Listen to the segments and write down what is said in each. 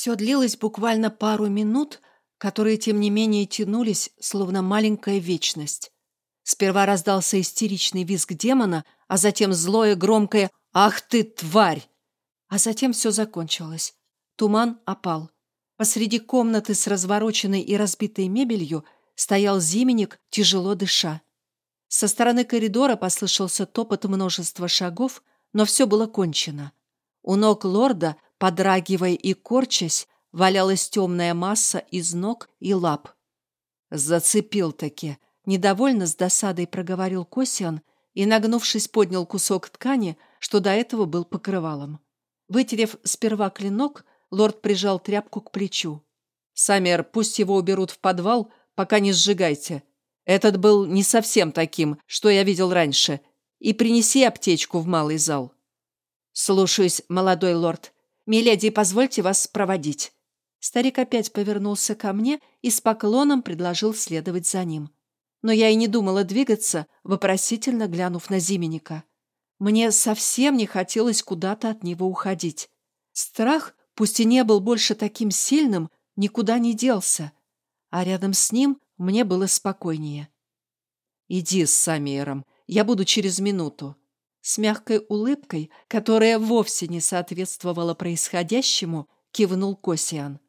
Все длилось буквально пару минут, которые, тем не менее, тянулись, словно маленькая вечность. Сперва раздался истеричный визг демона, а затем злое громкое «Ах ты, тварь!» А затем все закончилось. Туман опал. Посреди комнаты с развороченной и разбитой мебелью стоял Зименник, тяжело дыша. Со стороны коридора послышался топот множества шагов, но все было кончено. У ног лорда, подрагивая и корчась, валялась темная масса из ног и лап. «Зацепил-таки!» — недовольно с досадой проговорил Косиан и, нагнувшись, поднял кусок ткани, что до этого был покрывалом. Вытерев сперва клинок, лорд прижал тряпку к плечу. «Самер, пусть его уберут в подвал, пока не сжигайте. Этот был не совсем таким, что я видел раньше. И принеси аптечку в малый зал». «Слушаюсь, молодой лорд. Миледи, позвольте вас проводить». Старик опять повернулся ко мне и с поклоном предложил следовать за ним. Но я и не думала двигаться, вопросительно глянув на Зименника. Мне совсем не хотелось куда-то от него уходить. Страх, пусть и не был больше таким сильным, никуда не делся. А рядом с ним мне было спокойнее. «Иди с Самиером, я буду через минуту». С мягкой улыбкой, которая вовсе не соответствовала происходящему, кивнул Косиан.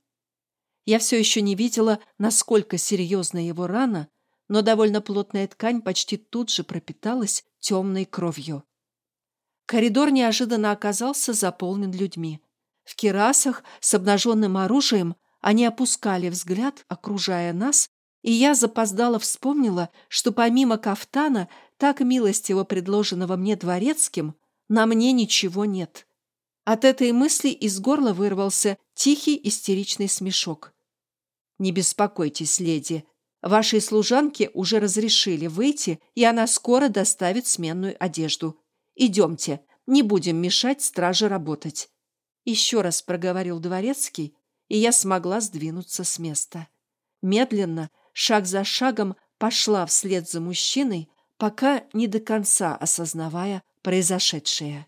Я все еще не видела, насколько серьезна его рана, но довольно плотная ткань почти тут же пропиталась темной кровью. Коридор неожиданно оказался заполнен людьми. В керасах с обнаженным оружием они опускали взгляд, окружая нас, и я запоздала вспомнила, что помимо кафтана, так милостиво предложенного мне дворецким, на мне ничего нет. От этой мысли из горла вырвался тихий истеричный смешок. «Не беспокойтесь, леди. Вашей служанке уже разрешили выйти, и она скоро доставит сменную одежду. Идемте, не будем мешать страже работать». Еще раз проговорил дворецкий, и я смогла сдвинуться с места. Медленно, шаг за шагом пошла вслед за мужчиной, пока не до конца осознавая произошедшее.